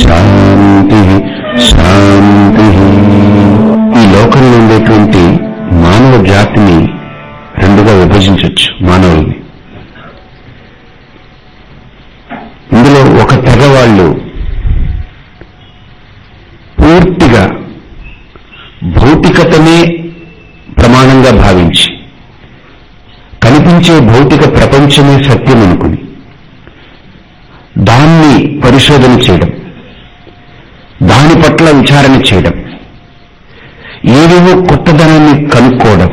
శాంతి శాంతి. ఈ లోకంలో ఉండేటువంటి మానవ జాతిని రెండుగా విభజించవచ్చు మానవుల్ని. ఇందులో ఒక తెగ వాళ్ళు పూర్తిగా భౌతికతనే ప్రమాణంగా భావించి కనిపించే భౌతిక ప్రపంచమే సత్యం అనుకుని దాన్ని పరిశోధన చేయడం. పట్ల విచారణ చేయడం ఏవేవో కొత్తదనాన్ని కనుక్కోవడం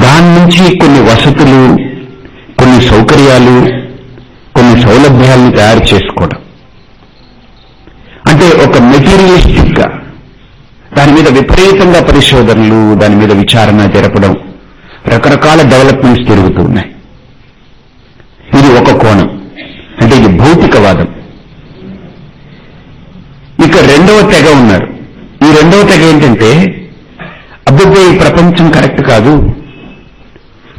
దాని నుంచి కొన్ని వసతులు కొన్ని సౌకర్యాలు కొన్ని సౌలభ్యాలను తయారు చేసుకోవడం. అంటే ఒక మెటీరియలిస్టిక్గా దాని మీద విపరీతంగా పరిశోధనలు దాని మీద విచారణ జరపడం రకరకాల డెవలప్మెంట్స్ జరుగుతూ ఉన్నాయి. ఇది ఒక కోణం. అంటే ఇది భౌతికవాదం. ఇక రెండవ తెగ ఉన్నారు. ఈ రెండవ తెగ ఏంటంటే అబ్బబ్బే ఈ ప్రపంచం కరెక్ట్ కాదు.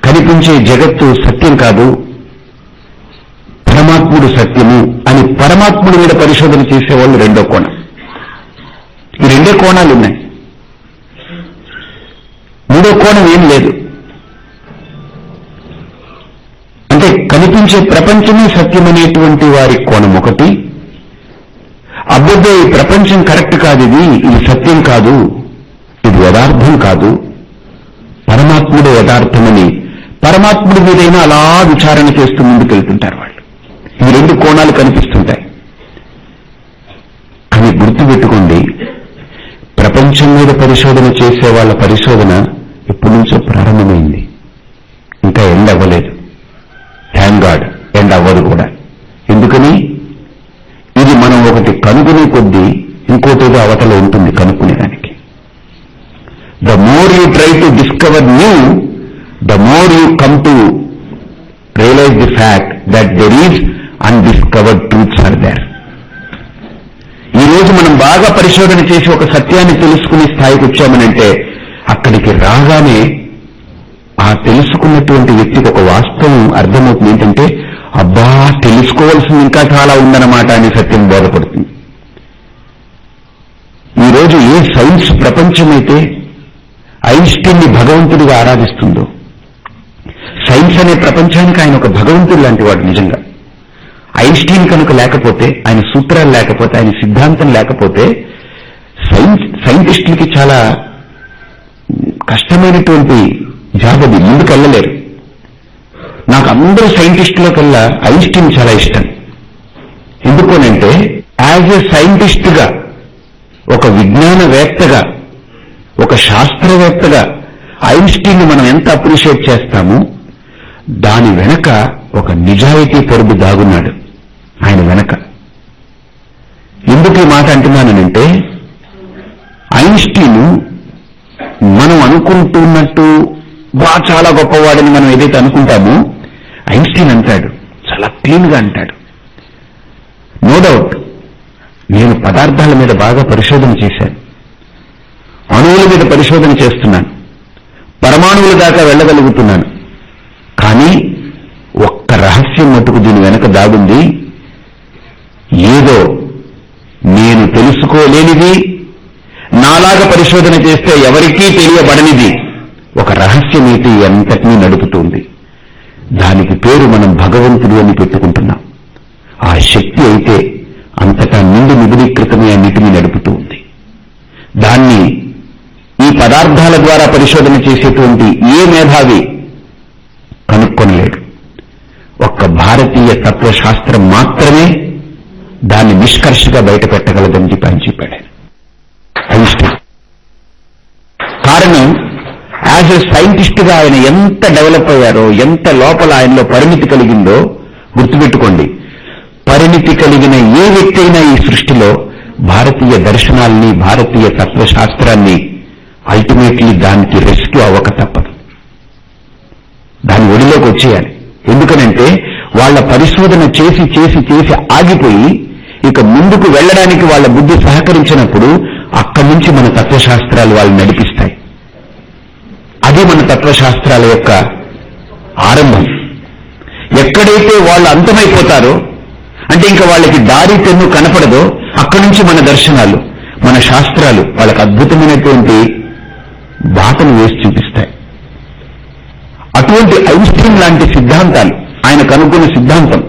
కనిపించే జగత్తు సత్యం కాదు. పరమాత్ముడు సత్యము అని పరమాత్ముడి మీద పరిశోధన చేసేవాళ్ళు రెండో కోణం. ఈ రెండే కోణాలు ఉన్నాయి. మూడో కోణం ఏం లేదు. అంటే కనిపించే ప్రపంచమే సత్యమనేటువంటి వారి కోణం ఒకటి అబ్బబ్బే ఈ ప్రపంచం కరెక్ట్ కాదు ఇది ఇది సత్యం కాదు ఇది యథార్థం కాదు. పరమాత్ముడే యథార్థమని పరమాత్ముడి మీదైనా అలా విచారణ చేస్తూ ముందుకెళ్తుంటారు వాళ్ళు. ఈ రెండు కోణాలు కనిపిస్తుంటాయి. అని గుర్తుపెట్టుకోండి ప్రపంచం మీద పరిశోధన చేసే వాళ్ళ పరిశోధన ఎప్పటి నుంచో ప్రారంభమైంది. ఇంకా ఎండ్ అవ్వలేదు థ్యాంక్ గాడ్ ఎండ్ అవ్వదు కూడా ఎందుకని ఇది మనం ఒకటి కనుగొనే కొద్దీ ఇంకోటేదో అవతల ఉంటుంది కనుక్కునేదానికి the more you try to discover new the more you come to realise the fact that there is undiscovered truths are there ఈ రోజు మనం బాగా పరిశోధన చేసి ఒక సత్యాన్ని తెలుసుకునే స్థాయికి వచ్చామనంటే అక్కడికి రాగానే ఆ తెలుసుకున్నటువంటి వ్యక్తికి ఒక వాస్తవం అర్థమవుతుంది. ఏంటంటే అబ్బా తెలుసుకోవాల్సింది ఇంకా చాలా ఉందన్నమాట అని సత్యం బోధపడుతుంది. ఈ రోజు ఏ సైన్స్ ప్రపంచమైతే ఐన్స్టీన్ని భగవంతుడిగా ఆరాధిస్తుందో? సైన్స్ అనే ప్రపంచానికి ఆయన ఒక భగవంతుడు లాంటి వాడు నిజంగా. ఐన్స్టీన్ కనుక లేకపోతే ఆయన సూత్రాలు లేకపోతే ఆయన సిద్ధాంతం లేకపోతే సైన్స్ సైంటిస్టులకి చాలా కష్టమైనటువంటి జాబ్ అది. ముందుకు వెళ్ళలేరు. నాకు అందరూ సైంటిస్టుల కల్లా ఐన్స్టీన్ చాలా ఇష్టం. ఎందుకోనంటే యాజ్ ఎ సైంటిస్ట్గా ఒక విజ్ఞానవేత్తగా ఒక శాస్త్రవేత్తగా ఐన్స్టీన్ మనం ఎంత అప్రిషియేట్ చేస్తామో దాని వెనక ఒక నిజాయితీ పొరుగు దాగున్నాడు. ఆయన వెనక. ఎందుకు ఈ మాట అంటున్నానంటే ఐన్స్టీన్ మనం అనుకుంటున్నట్టు బా చాలా గొప్పవాడని మనం ఏదైతే అనుకుంటామో ఐన్స్టీన్ అంటాడు. చాలా క్లీన్గా అంటాడు. నో డౌట్ నేను పదార్థాల మీద బాగా పరిశోధన చేశాను. అణువుల మీద పరిశోధన చేస్తున్నాను. పరమాణువుల దాకా వెళ్ళగలుగుతున్నాను. కానీ ఒక్క రహస్యం మటుకు దీని వెనక దాగుంది. ఏదో నేను తెలుసుకోలేనిది నాలాగా పరిశోధన చేస్తే ఎవరికీ తెలియబడనిది ఒక రహస్యం అయితే ఎంతటినీ నడుపుతుంది. దానికి పేరు మనం భగవంతుడు అని పెట్టుకుంటున్నాం. ఆ శక్తి అయితే అంతటా నిండి నిబిడీకృతమే అన్నిటినీ నడుపుతూ ఉంది దాన్ని ఈ పదార్థాల ద్వారా పరిశోధన చేసేటువంటి ఏ మేధావి కనుక్కొనలేడు. ఒక్క భారతీయ తత్వశాస్త్రం మాత్రమే దాన్ని నిష్కర్షగా బయటపెట్టగలదని చెప్పి ఆయన చెప్పాడు. ఆయన. కారణం యాజ్ ఎ సైంటిస్ట్గా ఆయన ఎంత డెవలప్ అయ్యారో ఎంత లోపల ఆయనలో పరిమితి కలిగిందో గుర్తుపెట్టుకోండి. పరిమితి కలిగిన ఏ వ్యక్తి అయినా ఈ సృష్టిలో భారతీయ దర్శనాల్ని భారతీయ తత్వశాస్త్రాన్ని అల్టిమేట్లీ దానికి రెస్క్యూ అవ్వక తప్పదు. దాని ఒడిలోకి వచ్చేయాలి. ఎందుకనంటే వాళ్ళ పరిశోధన చేసి చేసి చేసి ఆగిపోయి ఇక ముందుకు వెళ్ళడానికి వాళ్ళ బుద్ధి సహకరించినప్పుడు అక్కడి నుంచి మన తత్వశాస్త్రాలు వాళ్ళు నడిపిస్తాయి. అది మన తత్వశాస్త్రాల యొక్క ఆరంభం. ఎక్కడైతే వాళ్ళు అంతమైపోతారో అంటే ఇంకా వాళ్ళకి దారి తెన్ను కనపడదో అక్కడి నుంచి మన దర్శనాలు మన శాస్త్రాలు వాళ్ళకి అద్భుతమైనటువంటి బాటను వేసి చూపిస్తాయి. అటువంటి ఐన్స్టీన్ లాంటి సిద్ధాంతాలు ఆయన కనుక్కున్న సిద్ధాంతం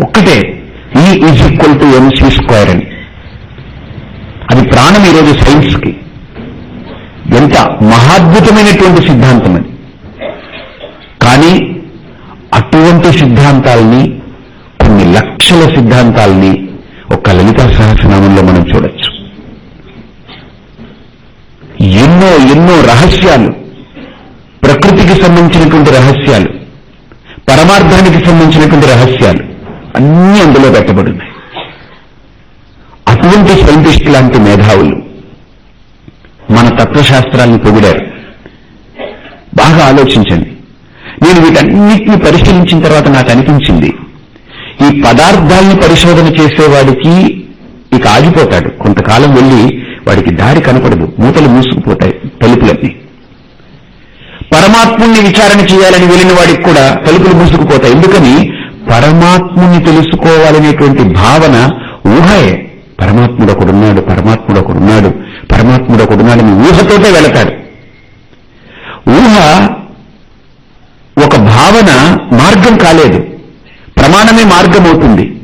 ఒక్కటే E is equal to MC square అని. అది ప్రాణం ఈరోజు సైన్స్కి. ఎంత మహాద్భుతమైనటువంటి సిద్ధాంతం అది. కానీ అటువంటి సిద్ధాంతాలని కొన్ని లక్షల సిద్ధాంతాలని ఒక లలితా సహస్రనామంలో మనం చూడొచ్చు. ఎన్నో ఎన్నో రహస్యాలు. ప్రకృతికి సంబంధించినటువంటి రహస్యాలు. పరమార్థానికి సంబంధించినటువంటి రహస్యాలు. అన్నీ అందులో పెట్టబడున్నాయి. అటువంటి సైంటిస్ట్ లాంటి మేధావులు మన తత్వశాస్త్రాన్ని పొగిడారు. బాగా ఆలోచించండి. నేను వీటన్నిటిని పరిశీలించిన తర్వాత నాకు అనిపించింది ఈ పదార్థాల్ని పరిశోధన చేసేవాడికి ఇక ఆగిపోతాడు. కొంతకాలం వెళ్ళి వాడికి దారి కనపడదు. మూతలు మూసుకుపోతాయి తలుపులన్నీ. పరమాత్ముణ్ణి విచారణ చేయాలని వెళ్ళిన వాడికి కూడా తలుపులు మూసుకుపోతాయి. ఎందుకని? పరమాత్ముని తెలుసుకోవాలనేటువంటి భావన ఊహయే. పరమాత్ముడు ఒకడున్నాడు పరమాత్ముడు ఒకడున్నాడు పరమాత్ముడు ఒకడున్నాడని ఊహతోటే వెళతాడు. ఊహ ఒక భావన మార్గం కాలేదు. ప్రమాణమే మార్గం అవుతుంది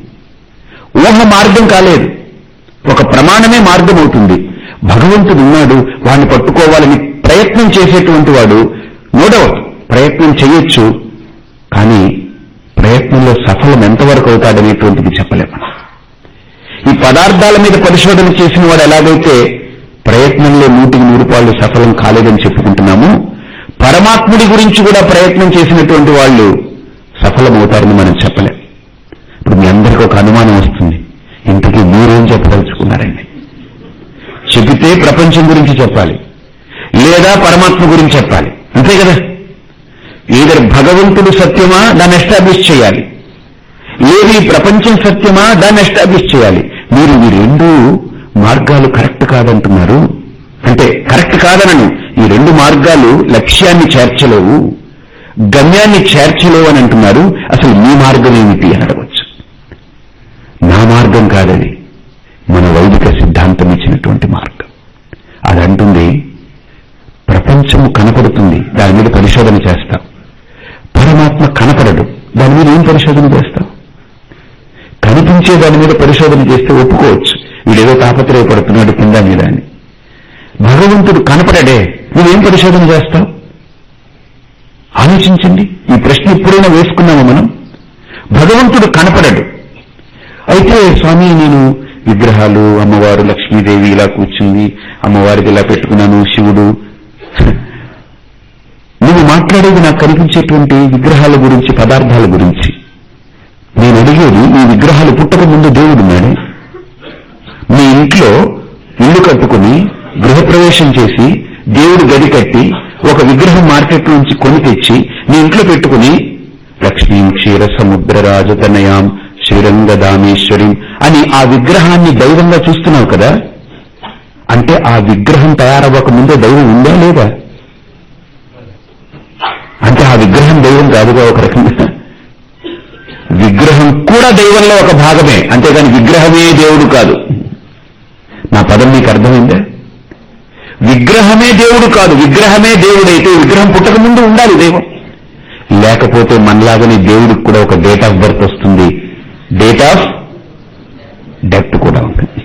ఊహ మార్గం కాలేదు. ఒక ప్రమాణమే మార్గం అవుతుంది భగవంతుడు ఉన్నాడు వాడిని పట్టుకోవాలని ప్రయత్నం చేసేటువంటి వాడు నో డౌట్ ప్రయత్నం చేయొచ్చు కానీ ప్రయత్నంలో సఫలం ఎంతవరకు అవుతాడనేటువంటిది చెప్పలేము ఈ పదార్థాల మీద పరిశోధన చేసిన వాడు ఎలాగైతే ప్రయత్నంలో నూటికి నూరు పాళ్ళు సఫలం కాలేదని చెప్పుకుంటున్నాము పరమాత్ముడి గురించి కూడా ప్రయత్నం చేసినటువంటి వాళ్ళు సఫలమవుతారని మనం చెప్పలేం. ఇప్పుడు మీ అందరికీ ఒక అనుమానం వస్తుంది. ఇంతకీ మీరేం చెప్పదలుచుకున్నారండి? చెబితే ప్రపంచం గురించి చెప్పాలి. లేదా పరమాత్మ గురించి చెప్పాలి. అంతే కదా? ఏదర్ భగవంతుడు సత్యమా దాన్ని ఎస్టాబ్లిష్ చేయాలి. లేదు ఈ ప్రపంచం సత్యమా దాన్ని ఎస్టాబ్లిష్ చేయాలి. మీరు ఈ రెండు మార్గాలు కరెక్ట్ కాదంటున్నారు. అంటే కరెక్ట్ కాదనను. ఈ రెండు మార్గాలు లక్ష్యాన్ని చేర్చలేవు. గమ్యాన్ని చేర్చలేవు అని అంటున్నారు. అసలు మీ మార్గం ఏమిటి అని అడగచ్చు నా మార్గం కాదది మన వైదిక సిద్ధాంతం ఇచ్చినటువంటి మార్గం అదంటుంది ప్రపంచము కనపడుతుంది దాని మీద పరిశోధన చేస్తాం పరమాత్మ కనపడడు దాని మీద ఏం పరిశోధన చేస్తాం. కనిపించే దాని మీద పరిశోధన చేస్తే ఒప్పుకోవచ్చు. వీడేదో తాపత్రయపడుతున్నాడు కింద మీద అని. భగవంతుడు కనపడడే నువ్వేం పరిశోధన చేస్తావు? ఆలోచించండి. ఈ ప్రశ్న ఎప్పుడైనా వేసుకున్నాము మనం? భగవంతుడు కనపడడు. అయితే స్వామి నేను విగ్రహాలు అమ్మవారు లక్ష్మీదేవి ఇలా కూర్చుంది అమ్మవారికి ఇలా పెట్టుకున్నాను శివుడు. నువ్వు మాట్లాడేది నాకు కనిపించేటువంటి విగ్రహాల గురించి పదార్థాల గురించి. నేను అడిగేది ఈ విగ్రహాలు పుట్టక ముందు దేవుడున్నాడే మీ ఇంట్లో ఇల్లు కట్టుకుని గృహప్రవేశం చేసి దేవుడు గది కట్టి ఒక విగ్రహం మార్కెట్ నుంచి కొని తెచ్చి మీ ఇంట్లో పెట్టుకుని లక్ష్మీం క్షీర సముద్ర రాజతనయాం శ్రీరంగ దామేశ్వరి అని ఆ విగ్రహాన్ని దైవంగా చూస్తున్నావు కదా? అంటే ఆ విగ్రహం తయారవ్వక ముందే దైవం ఉందా లేదా? అంటే ఆ విగ్రహం దైవం కాదుగా ఒక రకంగా. విగ్రహం కూడా దైవంలో ఒక భాగమే. అంతేగాని విగ్రహమే దేవుడు కాదు. నా పదం మీకు అర్థమైందే? విగ్రహమే దేవుడు కాదు. విగ్రహమే దేవుడైతే విగ్రహం పుట్టక ముందు ఉండాలి దైవం. లేకపోతే మనలాగనే దేవుడికి కూడా ఒక డేట్ ఆఫ్ బర్త్ వస్తుంది. డేట్ ఆఫ్ డెత్ కూడా ఉంది.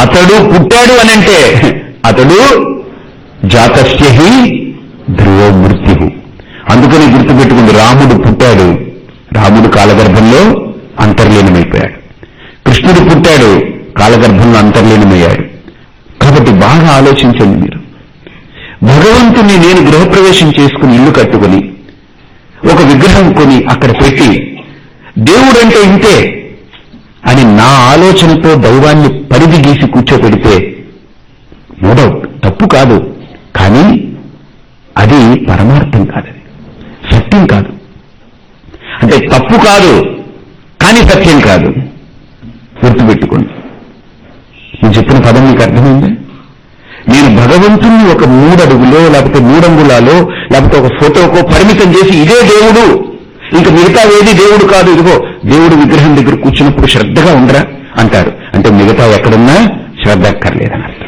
అతడు పుట్టాడు అనంటే అతడు జాతస్యహి ధ్రువ మృత్యు అందుకని గుర్తుపెట్టుకుంది రాముడు పుట్టాడు. రాముడు కాలగర్భంలో అంతర్లీనమైపోయాడు. కృష్ణుడు పుట్టాడు కాలగర్భంలో అంతర్లీనమయ్యాడు. కాబట్టి బాగా ఆలోచించండి మీరు. భగవంతుని నేను గృహప్రవేశం చేసుకుని ఇల్లు కట్టుకుని ఒక విగ్రహం కొని అక్కడ పెట్టి దేవుడంటే ఇంతే అని నా ఆలోచనతో దైవాన్ని పరిధి గీసి కూర్చోపెడితే నో డౌట్ తప్పు కాదు. కానీ అది పరమార్థం కాదది. సత్యం కాదు. తప్పు కాదు కానీ సత్యం కాదు. గుర్తుపెట్టుకోండి. నేను చెప్పిన పదం మీకు అర్థమైంది? నేను భగవంతుణ్ణి ఒక మూడడుగులో లేకపోతే మూడంగులాలో లేకపోతే ఒక ఫోటోకో పరిమితం చేసి ఇదే దేవుడు. ఇంకా మిగతా ఏది దేవుడు కాదు ఇదిగో దేవుడు విగ్రహం దగ్గర కూర్చున్నప్పుడు శ్రద్ధగా ఉండరా? అంటారు. అంటే మిగతా ఎక్కడున్నా శ్రద్ధ అక్కర్లేదని అర్థం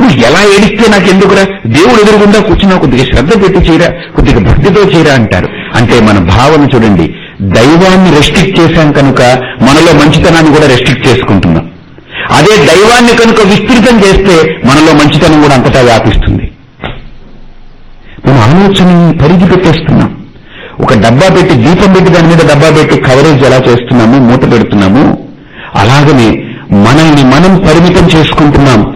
నువ్వు ఎలా ఏడిస్తే నాకు ఎందుకురా దేవుడు ఎదురుగుండా కూర్చున్నా కొద్దిగా శ్రద్ధ పెట్టి చేయరా కొద్దిగా భక్తితో చేయరా అంటారు. అంటే మన భావన చూడండి దైవాన్ని రెస్ట్రిక్ట్ చేశాం కనుక మనలో మంచితనాన్ని కూడా రెస్ట్రిక్ట్ చేసుకుంటున్నాం. అదే దైవాన్ని కనుక విస్తృతం చేస్తే మనలో మంచితనం కూడా అంతటా వ్యాపిస్తుంది. మనం ఆలోచనని పరిధి పెట్టేస్తున్నాం. ఒక డబ్బా పెట్టి దీపం పెట్టి దాని మీద డబ్బా పెట్టి కవరేజ్ ఎలా చేస్తున్నాము మూట పెడుతున్నాము? అలాగనే మనల్ని మనం పరిమితం చేసుకుంటున్నాం.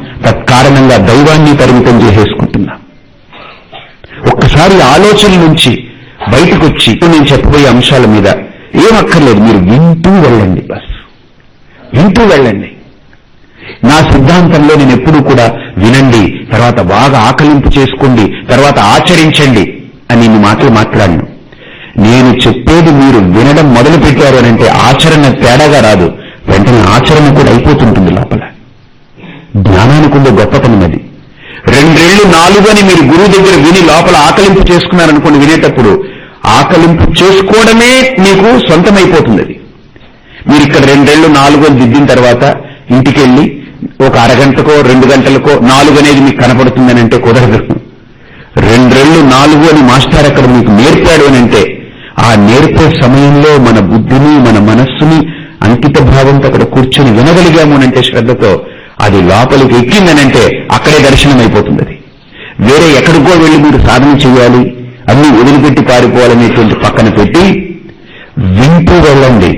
కారణంగా దైవాన్ని పరిమితం చేసేసుకుంటున్నాం. ఒక్కసారి ఆలోచన నుంచి బయటకు వచ్చి నేను చెప్పబోయే అంశాల మీద ఏమక్కర్లేదు మీరు వింటూ వెళ్ళండి బస్. వింటూ వెళ్ళండి. నా సిద్ధాంతంలో నేను ఎప్పుడూ కూడా వినండి తర్వాత బాగా ఆకలింపు చేసుకోండి తర్వాత ఆచరించండి అని ఇన్ని మాటలు మాట్లాడను. నేను చెప్పేది మీరు వినడం మొదలు పెట్టారు అంటే ఆచరణ తేడాగా రాదు. వెంటనే ఆచరణ కూడా అయిపోతుంటుంది లోపల. జ్ఞానానికి ఉండే గొప్పతనం అది. రెండేళ్ళు నాలుగు అని మీరు గురువు దగ్గర విని లోపల ఆకలింపు చేసుకున్నారనుకోండి వినేటప్పుడు ఆకలింపు చేసుకోవడమే మీకు సొంతమైపోతుంది అది మీరు ఇక్కడ రెండేళ్ళు నాలుగు అని దిద్దిన తర్వాత ఇంటికెళ్ళి ఒక అరగంటకో రెండు గంటలకో నాలుగు అనేది మీకు కనపడుతుందని అంటే కుదరదు. రెండేళ్ళు నాలుగు అని మాస్టర్ అక్కడ మీకు నేర్పాడు అని అంటే ఆ నేర్పే సమయంలో మన బుద్ధిని మన మనస్సుని అంకిత భావంతో అక్కడ కూర్చొని వినగలిగాము అంటే శ్రద్ధతో అది లోపలికి ఎక్కిందనంటే అక్కడే దర్శనం అయిపోతుంది అది వేరే ఎక్కడికో వెళ్ళి మీరు సాధన చేయాలి అన్ని వదిలిపెట్టి పారిపోవాలనేటువంటి పక్కన పెట్టి వింటూ వెళ్ళండి.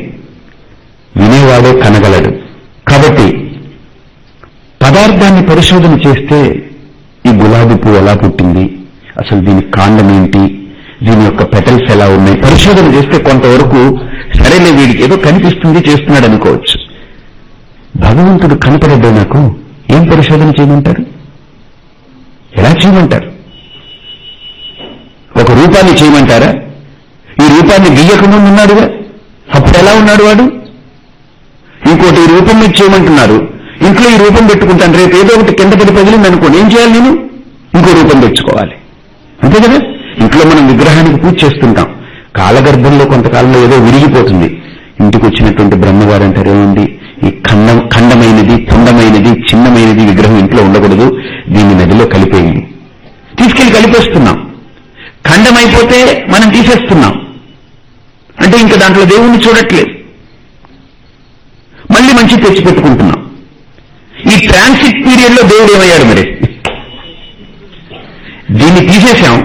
వినేవాడే కనగలడు. కాబట్టి పదార్థాన్ని పరిశోధన చేస్తే ఈ గులాబీ పువ్వు ఎలా పుట్టింది అసలు దీని కాండం ఏంటి దీని యొక్క పెటల్స్ ఎలా ఉన్నాయి పరిశోధన చేస్తే కొంతవరకు సరైన వీడికి ఏదో కనిపిస్తుంది చేస్తున్నాడు అనుకోవచ్చు భగవంతుడు కనపడద్దు నాకు? ఏం పరిశోధన చేయమంటారు ఎలా చేయమంటారు ఒక రూపాన్ని చేయమంటారా? ఈ రూపాన్ని గీయకముందు ఉన్నాడుగా? అప్పుడు ఎలా ఉన్నాడు వాడు? ఇంకోటి ఈ రూపం మీద చేయమంటున్నారు. ఇంట్లో ఈ రూపం పెట్టుకుంటాను. రేపు ఏదో ఒకటి కింద పడి పగిలింది అనుకోండి. ఏం చేయాలి నేను? ఇంకో రూపం తెచ్చుకోవాలి. అంతే కదా? ఇంట్లో మనం విగ్రహానికి పూజ చేస్తుంటాం. కాలగర్భంలో కొంతకాలంలో ఏదో విరిగిపోతుంది. ఇంటికి వచ్చినటువంటి బ్రహ్మగారు అంటారు ఏముంది ఈ ఖండ ఖండమైనది తుండమైనది చిన్నమైనది విగ్రహం ఇంట్లో ఉండకూడదు. దీన్ని నదిలో కలిపేయండి. తీసుకెళ్ళి కలిపేస్తున్నాం. ఖండమైపోతే మనం తీసేస్తున్నాం. అంటే ఇంకా దాంట్లో దేవుణ్ణి చూడట్లేదు. మళ్ళీ మంచి తెచ్చిపెట్టుకుంటున్నాం ఈ ట్రాన్సిట్ పీరియడ్లో దేవుడు ఏమయ్యాడు మరి? దీన్ని తీసేశాం.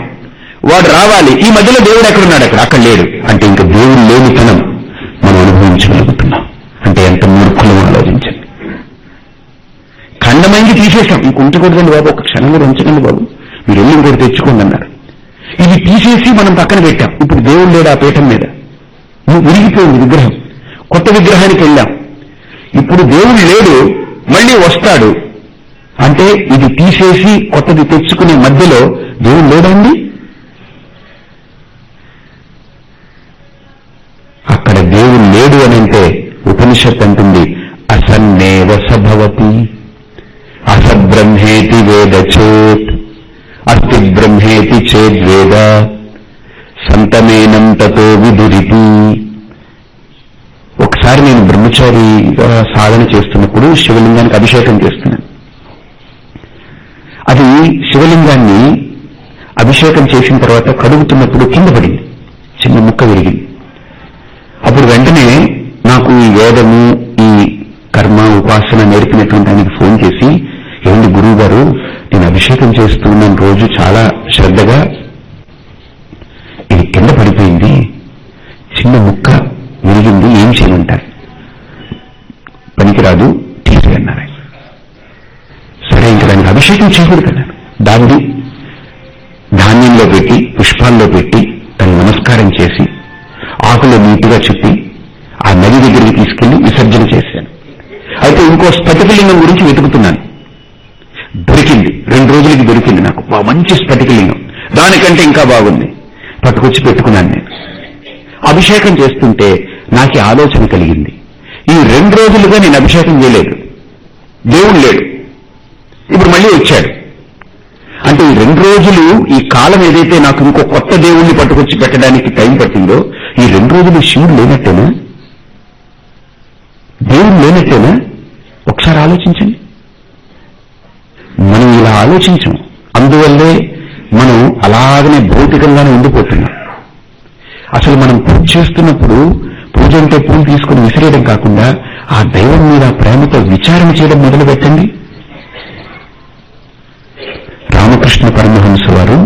వాడు రావాలి. ఈ మధ్యలో దేవుడు ఎక్కడున్నాడు అక్కడ? అక్కడ లేడు. అంటే ఇంకా దేవుడు లేనితనం మనం అనుభవించగలుగుతున్నాం. అంటే ఎంత మూర్ఖులం ఆలోచించండి. ఖండమైంది తీసేశాం. ఇంక ఉంచకూడదండి బాబు ఒక క్షణం కూడా ఉంచకండి బాబు. మీరు వెళ్ళి ఇంకోటి తెచ్చుకోండి అన్నారు. ఇది తీసేసి మనం పక్కన పెట్టాం. ఇప్పుడు దేవుడు లేడు ఆ పీఠం మీద. విరిగిపోయింది విగ్రహం. కొత్త విగ్రహానికి వెళ్ళాం. ఇప్పుడు దేవుడు లేడు మళ్ళీ వస్తాడు. అంటే ఇది తీసేసి కొత్తది తెచ్చుకునే మధ్యలో దేవుడు లేడండి అక్కడ దేవుడు లేడు అని అంటే ఉపనిషత్ అంటుంది అసన్నేవ సభవతి అసబ్రహ్మేతి వేద చేత్ అస్తి బ్రహ్మేతి చేద్వేద సంతమేనం తతో విదురితి ఒకసారి నేను బ్రహ్మచారిగా సాధన చేస్తున్నప్పుడు శివలింగానికి అభిషేకం చేస్తున్నాను. అది శివలింగాన్ని అభిషేకం చేసిన తర్వాత కడుగుతున్నప్పుడు కింద పడింది. చిన్న ముక్క విరిగింది. అప్పుడు వెంటనే నాకు ఈ వేదము ఉపాసన ఆయనకి ఫోన్ చేసి ఏమండి గురువు గారు నేను అభిషేకం చేస్తున్నాను రోజు చాలా శ్రద్ధగా ఇది కింద పడిపోయింది. చిన్న ముక్క విరిగింది ఏం చేయమంటారు? పనికిరాదు తీసేయన్నారు సరే ఇంకా దానికి అభిషేకం చేయకూడదన్నాను దాన్ని ధాన్యంలో పెట్టి పుష్పాల్లో పెట్టి తను నమస్కారం చేసి ఆకులు నీటుగా చెప్పి ఆ నది దగ్గరికి తీసుకెళ్ళి విసర్జన చేశాను అయితే ఇంకో స్ఫటికలింగం గురించి వెతుకుతున్నాను. దొరికింది. రెండు రోజులకి దొరికింది నాకు. మంచి స్ఫటికలింగం దానికంటే ఇంకా బాగుంది. పట్టుకొచ్చి పెట్టుకున్నాను నేను. అభిషేకం చేస్తుంటే నాకు ఆలోచన కలిగింది. ఈ రెండు రోజులుగా నేను అభిషేకం చేయలేదు. దేవుడు లేడు. ఇప్పుడు మళ్ళీ వచ్చాడు. అంటే ఈ రెండు రోజులు ఈ కాలం ఏదైతే నాకు ఇంకో కొత్త దేవుణ్ణి పట్టుకొచ్చి పెట్టడానికి టైం పట్టిందో ఈ రెండు రోజులు శివుడు లేనట్టేనా? దేవుడు లేనట్టేనా? ఆలోచించండి. మనం ఇలా ఆలోచించం. అందువల్లే మనం అలాగనే భౌతికంగానే ఉండిపోతున్నాం అసలు మనం పూజ చేస్తున్నప్పుడు పూజ అంటే పూలు తీసుకుని విసిరేయడం కాకుండా ఆ దైవం మీద ప్రేమతో విచారణ చేయడం మొదలు పెట్టండి రామకృష్ణ పరమహంస వారు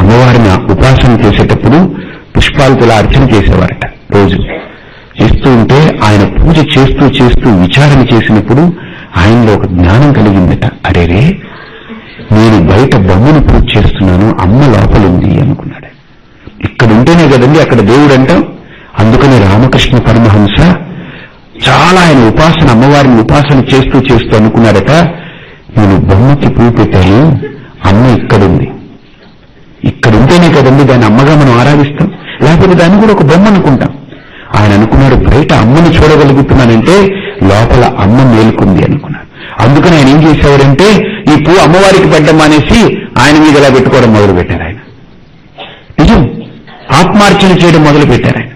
అమ్మవారిని ఉపాసన చేసేటప్పుడు పుష్పాలతో అర్చన చేసేవారట రోజు. చేస్తూ ఉంటే ఆయన పూజ చేస్తూ చేస్తూ విచారణ చేసినప్పుడు ఆయనలో ఒక జ్ఞానం కలిగిందట. అరేరే నేను బయట బొమ్మను పూజ చేస్తున్నాను అమ్మ లోపలుంది అనుకున్నాడు. ఇక్కడ ఉంటేనే కదండి అక్కడ దేవుడు అంటాం అందుకని రామకృష్ణ పరమహంస చాలా ఆయన ఉపాసన అమ్మవారిని ఉపాసన చేస్తూ చేస్తూ అనుకున్నాడట నేను బొమ్మకి పువ్వు పెట్టాను అమ్మ ఇక్కడుంది. ఇక్కడ ఉంటేనే కదండి దాన్ని అమ్మగా మనం ఆరాధిస్తాం. లేకపోతే దాన్ని కూడా ఒక బొమ్మ అనుకుంటాం. ఆయన అనుకున్నాడు బయట అమ్మని చూడగలుగుతున్నానంటే లోపల అమ్మ మేలుకుంది అనుకున్నాడు. అందుకని ఆయన ఏం చేసేవారంటే ఈ పువ్వు అమ్మవారికి పెట్టడం మానేసి ఆయన మీద ఇలా పెట్టుకోవడం మొదలు పెట్టారు ఆయన. నిజం. ఆత్మార్చన చేయడం మొదలు పెట్టారు ఆయన.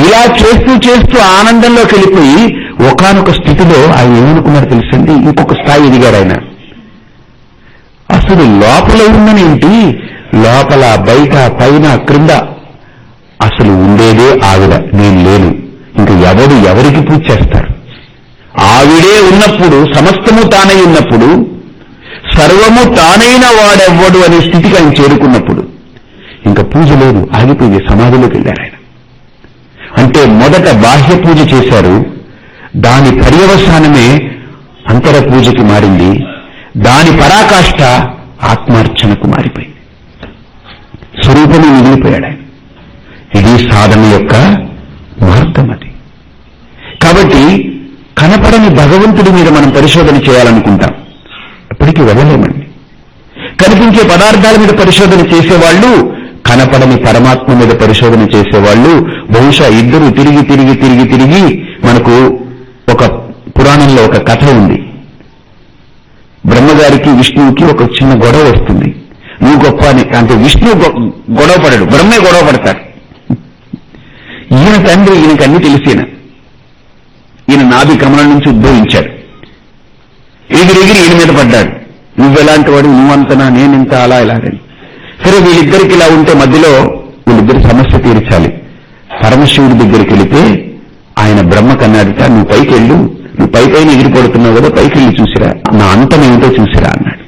ఇలా చేస్తూ చేస్తూ ఆనందంలోకి వెళ్ళిపోయి ఒకనొక స్థితిలో ఆయన ఏమనుకున్నారు తెలుసండి? ఇంకొక స్థాయి ఎదిగాడు ఆయన. అసలు లోపల ఉన్ననేంటి లోపల బయట పైన క్రింద అసలు ఉండేదే ఆవిడ నేను లేను. ఇంక ఎవడు ఎవరికి పూజ చేస్తారు? ఆవిడే ఉన్నప్పుడు సమస్తము తానై ఉన్నప్పుడు సర్వము తానైన వాడెవ్వడు అనే స్థితికి ఆయన చేరుకున్నప్పుడు ఇంకా పూజ లేదు ఆగిపోయింది సమాధిలోకి వెళ్ళారు ఆయన. అంటే మొదట బాహ్య పూజ చేశారు దాని పర్యవసానమే అంతర పూజకి మారింది దాని పరాకాష్ట ఆత్మార్చనకు మారిపోయింది. స్వరూపమే మిగిలిపోయాడు ఆయన. సాధన యొక్క మార్గం అది. కాబట్టి కనపడని భగవంతుడి మీద మనం పరిశోధన చేయాలనుకుంటాం. ఎప్పటికీ వెళ్ళలేమండి కనిపించే పదార్థాల మీద పరిశోధన చేసేవాళ్ళు కనపడని పరమాత్మ మీద పరిశోధన చేసేవాళ్ళు బహుశా ఇద్దరు తిరిగి తిరిగి తిరిగి తిరిగి మనకు ఒక పురాణంలో ఒక కథ ఉంది. బ్రహ్మగారికి విష్ణువుకి ఒక చిన్న గొడవ వస్తుంది. నువ్వు గొప్ప అని అంటే విష్ణువు గొడవ పడడు బ్రహ్మే గొడవ పడతాడు. తండ్రి ఈయనకు అన్ని తెలిసిన? ఈయన నాభి కమలం నుంచి ఉద్భవించాడు. ఎగిరెగిరి ఈయన మీద పడ్డాడు. నువ్వెలాంటి వాడు? నువ్వంతనా? నేనింత అలా ఇలాగని సరే వీళ్ళిద్దరికి ఇలా ఉంటే మధ్యలో వీళ్ళిద్దరి సమస్య తీర్చాలి. పరమశివుడి దగ్గరికి వెళితే ఆయన బ్రహ్మ కన్నాడట నువ్వు పైకి వెళ్ళు నువ్వు పై పైన ఎగిరిపడుతున్నావు కదా పైకి వెళ్ళి చూసిరా. నా అంతం ఏమిటో చూసిరా అన్నాడు.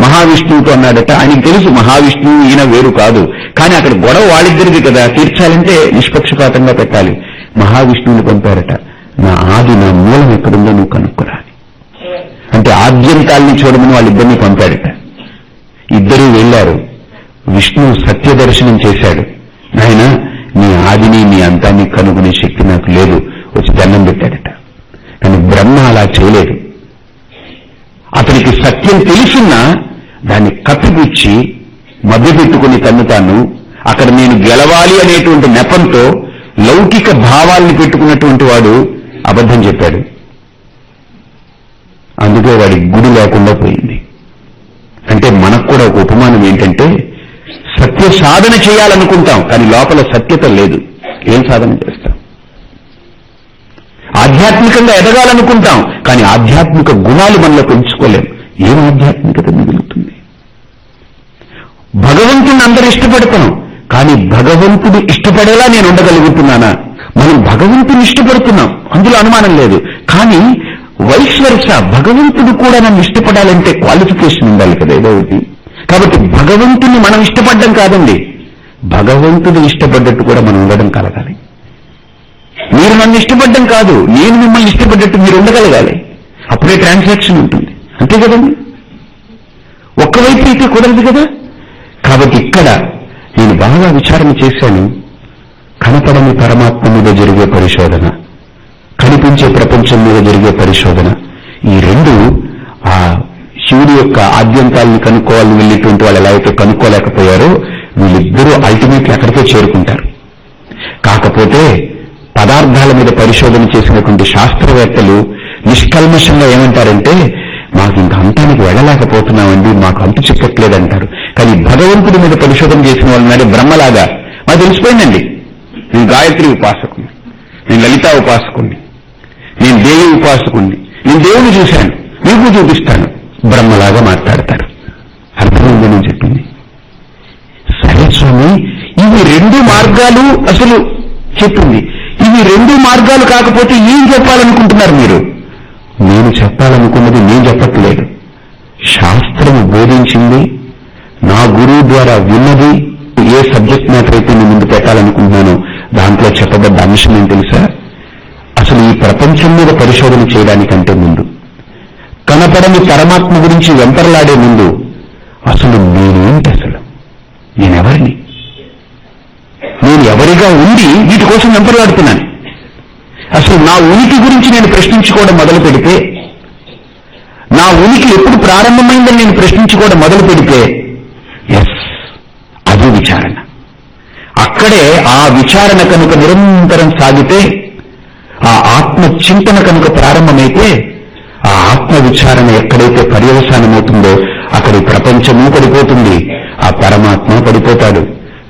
మహావిష్ణువుతో అన్నాడట ఆయనకు తెలుసు మహావిష్ణువు ఈయన వేరు కాదు. కానీ అక్కడ గొడవ వాళ్ళిద్దరిది కదా. తీర్చాలంటే నిష్పత్తి నిష్పక్షపాతంగా పెట్టాలి. మహావిష్ణువుని పంపారట. నా ఆది నా మూలం ఎక్కడుందో నువ్వు కనుక్కురా అంటే ఆద్యంతాల్ని చూడమని వాళ్ళిద్దరినీ పంపాడట ఇద్దరూ వెళ్ళారు విష్ణు సత్య దర్శనం చేశాడు. ఆయన నీ ఆదిని నీ అంతాన్ని కనుగొనే శక్తి నాకు లేదు. వచ్చి దండం పెట్టాడట. కానీ బ్రహ్మ అలా చేయలేదు. అతనికి సత్యం తెలిసినా దాన్ని కప్పిపుచ్చి మభ్యపెట్టుకుని తను తాను అక్కడ నేను గెలవాలి అనేటువంటి నెపంతో లౌకిక భావాల్ని పెట్టుకున్నటువంటి వాడు అబద్ధం చెప్పాడు. అందుకే వాడి గుడి లేకుండా పోయింది. అంటే మనకు కూడా ఒక ఉపమానం ఏంటంటే సత్య సాధన చేయాలనుకుంటాం కానీ లోపల సత్యత లేదు. ఏం సాధన చేస్తాం? ఆధ్యాత్మికంగా ఎదగాలనుకుంటాం కానీ ఆధ్యాత్మిక గుణాలు మనలో పెంచుకోలేం. ఏం ఆధ్యాత్మికత మిగులుతుంది? భగవంతుని అందరు ఇష్టపడతాం కానీ భగవంతుడు ఇష్టపడేలా నేను ఉండగలుగుతున్నానా? మనం భగవంతుని ఇష్టపడుతున్నాం. అందులో అనుమానం లేదు. కానీ వైస్ వర్ష భగవంతుడు కూడా నన్ను ఇష్టపడాలంటే క్వాలిఫికేషన్ ఉండాలి కదా ఏదో ఒకటి కాబట్టి భగవంతుని మనం ఇష్టపడ్డం కాదండి. భగవంతుడు ఇష్టపడ్డట్టు కూడా మనం ఉండడం కలగాలి. మీరు నన్ను ఇష్టపడ్డం కాదు నేను మిమ్మల్ని ఇష్టపడ్డట్టు మీరు ఉండగలగాలి. అప్పుడే ట్రాన్సాక్షన్ ఉంటుంది. అంతే కదండి? ఒక్కవైపు అయితే కుదరదు కదా? కాబట్టి ఇక్కడ నేను బాగా విచారణ చేశాను. కనపడని పరమాత్మ మీద జరిగే పరిశోధన కనిపించే ప్రపంచం మీద జరిగే పరిశోధన ఈ రెండు ఆ శివుడి యొక్క ఆద్యంతాలను కనుక్కోవాలని వెళ్ళేటువంటి వాళ్ళు ఎలా అయితే కనుక్కోలేకపోయారో వీళ్ళిద్దరూ అల్టిమేట్లీ అక్కడికే చేరుకుంటారు. కాకపోతే పదార్థాల మీద పరిశోధన చేసినటువంటి శాస్త్రవేత్తలు నిష్కల్మషంగా ఏమంటారంటే మాకు ఇంక అంతానికి వెళ్ళలేకపోతున్నామండి మాకు అంతు చిక్కట్లేదంటారు. కానీ భగవంతుడి మీద పరిశోధన చేసిన వాళ్ళు నాడే బ్రహ్మలాగా. మాకు తెలిసిపోయిందండి. నేను గాయత్రి ఉపాసకుని నేను లలితా ఉపాసకుణ్ణి. నేను దేవి ఉపాసకుణ్ణి. నేను దేవుని చూశాను. మీకు చూపిస్తాను. బ్రహ్మలాగా మాట్లాడతారు. అర్థమైంది నేను చెప్పింది. సరే స్వామి ఇవి రెండు మార్గాలు అసలు చెప్పింది. ఇవి రెండు మార్గాలు కాకపోతే ఏం చెప్పాలనుకుంటున్నారు మీరు? నేను చెప్పాలనుకున్నది నేను చెప్పట్లేదు. శాస్త్రం బోధించింది నా గురువు ద్వారా విన్నది ఏ సబ్జెక్ట్ మ్యాటర్ అయితే నేను ముందు పెట్టాలనుకుంటున్నానో దాంట్లో చెప్పబడ్డ అంశం ఏం తెలుసా? అసలు ఈ ప్రపంచం మీద పరిశోధన చేయడానికంటే ముందు కనపడని పరమాత్మ గురించి వెంపర్లాడే ముందు అసలు నేనేంటి అసలు? నేనెవరిని? నేను ఎవరిగా ఉండి వీటి కోసం వెంపర్లాడుతున్నాను? అసలు నా ఉనికి గురించి నేను ప్రశ్నించుకోవడం మొదలు పెడితే నా ఉనికి ఎప్పుడు ప్రారంభమైందని నేను ప్రశ్నించుకోవడం మొదలు పెడితే ఎస్ అది విచారణ. అక్కడే ఆ విచారణ కనుక నిరంతరం సాగితే ఆ ఆత్మ చింతన కనుక ప్రారంభమైతే ఆ ఆత్మ విచారణ ఎక్కడైతే పర్యవసానమవుతుందో అక్కడి ప్రపంచము పడిపోతుంది ఆ పరమాత్మ పడిపోతాడు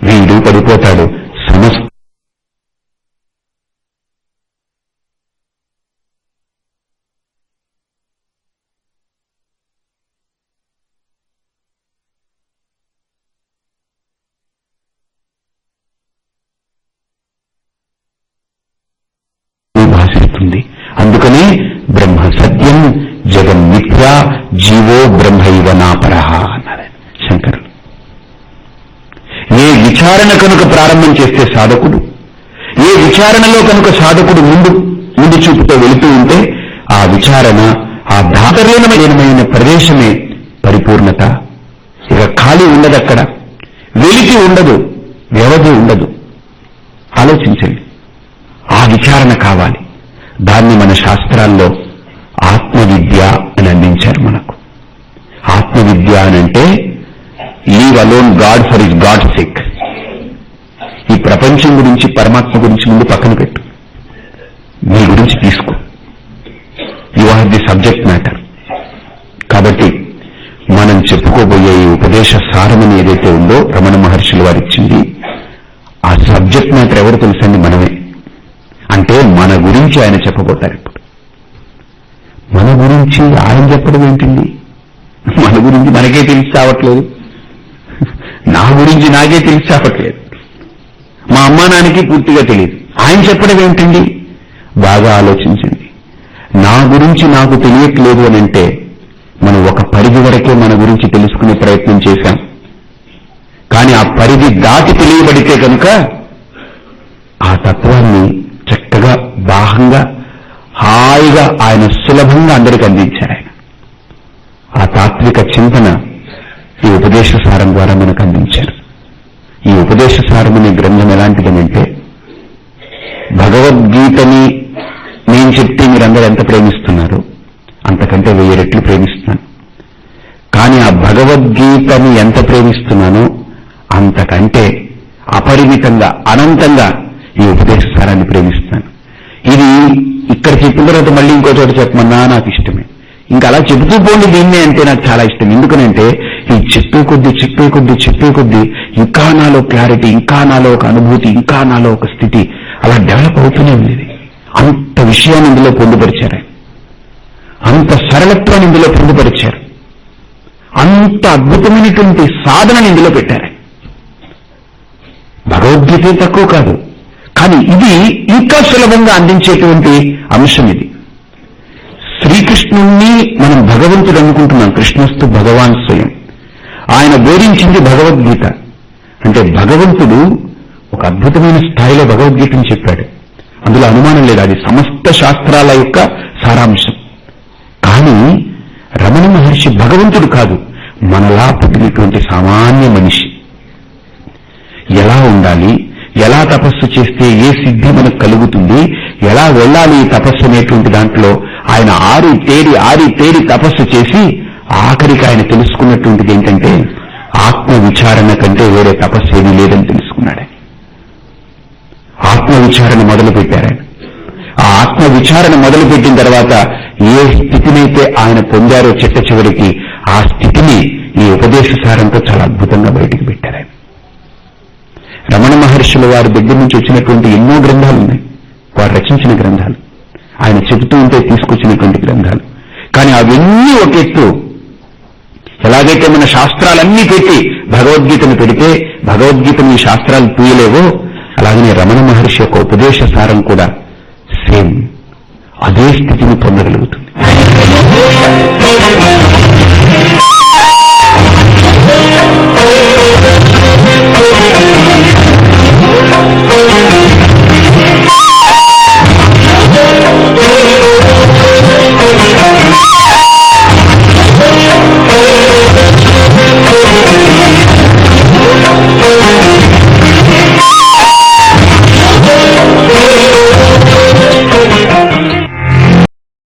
వీడు పడిపోతాడు సమస్త జీవో బ్రహ్మైవ నాపరహ అన్నారు శంకరులు. ఏ విచారణ కనుక ప్రారంభం చేస్తే సాధకుడు ఏ విచారణలో కనుక సాధకుడు ముందు ముందు చూపుతో వెళుతూ ఉంటే ఆ విచారణ ఆ ధాతరీనమైన ప్రదేశమే పరిపూర్ణత. ఇక ఖాళీ ఉండదక్కడ వెలికి ఉండదు వ్యవధి ఉండదు. ఆలోచించండి. ఆ విచారణ కావాలి. దాన్ని మన శాస్త్రాల్లో ఆత్మవిద్య అని అందించారు అనంటే leave alone God for his God sake ఈ ప్రపంచం గురించి పరమాత్మ గురించి ముందు పక్కన పెట్టు. నీ గురించి తీసుకో. You are the subject matter కాబట్టి మనం చెప్పుకోబోయే ఈ ఉపదేశ సారమని ఏదైతే ఉందో రమణ మహర్షులు వారు ఇచ్చింది ఆ సబ్జెక్ట్ మ్యాటర్ ఎవరు తెలుసండి? మనమే. అంటే మన గురించి ఆయన చెప్పబోతారు ఇప్పుడు. మన గురించి ఆయన చెప్పడం ఏంటండి? గురించి మనకే తెలిసి రావట్లేదు నా గురించి నాకే తెలిసి రావట్లేదు మా అమ్మా నాన్నకి పూర్తిగా తెలియదు ఆయన చెప్పడం ఏంటండి? బాగా ఆలోచించండి. నా గురించి నాకు తెలియట్లేదు అని అంటే మనం ఒక పరిధి వరకే మన గురించి తెలుసుకునే ప్రయత్నం చేశాం. కానీ ఆ పరిధి దాటి తెలియబడితే కనుక ఆ తత్వాన్ని చక్కగా బాహంగా హాయిగా ఆయన సులభంగా అందరికి అందించారు ఆ తాత్విక చింతన ఈ ఉపదేశ సారం ద్వారా మనకు అందించారు. ఈ ఉపదేశ సారం అనే గ్రంథం ఎలాంటిదనంటే భగవద్గీతని నేను చెప్తే మీరందరూ ఎంత ప్రేమిస్తున్నారు అంతకంటే వెయ్యి రెట్లు ప్రేమిస్తున్నాను. కానీ ఆ భగవద్గీతని ఎంత ప్రేమిస్తున్నానో అంతకంటే అపరిమితంగా అనంతంగా ఈ ఉపదేశ సారాన్ని ప్రేమిస్తున్నాను ఇది ఇక్కడ చెప్పిన తర్వాత మళ్ళీ ఇంకో చోట చెప్పమన్నా నాకు ఇష్టమే. ఇంకా అలా చెబుతూ పోండి దీన్నే అంటే నాకు చాలా ఇష్టం. ఎందుకనంటే ఈ చెప్పే కొద్ది చెప్పే కొద్ది చెప్పే కొద్ది ఇంకా నాలో క్లారిటీ ఇంకా నాలో ఒక అనుభూతి ఇంకా నాలో ఒక స్థితి అలా డెవలప్ అవుతూనే ఉంది అంత విషయాన్ని ఇందులో పొందుపరిచారు. అంత సరళత్వాన్ని ఇందులో పొందుపరిచారు. అంత అద్భుతమైనటువంటి సాధనని ఇందులో పెట్టారు. భగవద్గీత తక్కువ కాదు. కానీ ఇది ఇంకా సులభంగా అందించేటువంటి అంశం ఇది. శ్రీకృష్ణుణ్ణి మనం భగవంతుడు అనుకుంటున్నాం. కృష్ణస్తు భగవాన్ స్వయం. ఆయన బోధించింది భగవద్గీత. అంటే భగవంతుడు ఒక అద్భుతమైన స్థాయిలో భగవద్గీతను చెప్పాడు. అందులో అనుమానం లేదు. అది సమస్త శాస్త్రాల యొక్క సారాంశం. కానీ రమణ మహర్షి భగవంతుడు కాదు. మనలా పుట్టినటువంటి సామాన్య మనిషి. ఎలా ఉండాలి? ఎలా తపస్సు చేస్తే ఏ సిద్ధి మనకు కలుగుతుంది? ఎలా వెళ్ళాలి ఈ తపస్సు అనేటువంటి దాంట్లో? ఆయన ఆరి తేరి ఆరి తేరి తపస్సు చేసి ఆఖరికి ఆయన తెలుసుకున్నటువంటిది ఏంటంటే ఆత్మ విచారణ కంటే వేరే తపస్సు ఏమీ లేదని తెలుసుకున్నాడు ఆత్మ విచారణ మొదలు పెట్టారు ఆ ఆత్మ విచారణ మొదలు పెట్టిన తర్వాత ఏ స్థితినైతే ఆయన పొందారో చిట్ట చివరికి ఆ స్థితిని ఈ ఉపదేశ సారంతో చాలా అద్భుతంగా బయటికి పెట్టారు ఆయన. రమణ మహర్షుల వారి దగ్గర నుంచి వచ్చినటువంటి ఎన్నో గ్రంథాలు ఉన్నాయి. వారు రచించిన గ్రంథాలు. ఆయన చెబుతూ ఉంటే తీసుకొచ్చినటువంటి గ్రంథాలు. కానీ అవన్నీ ఒక ఎత్తు. ఎలాగైతే మన శాస్త్రాలన్నీ పెట్టి భగవద్గీతను పెడితే భగవద్గీతను ఈ శాస్త్రాలు తీయలేవో అలాగనే రమణ మహర్షి యొక్క ఉపదేశ సారం కూడా సేమ్. అదే స్థితిని పొందగలుగుతుంది.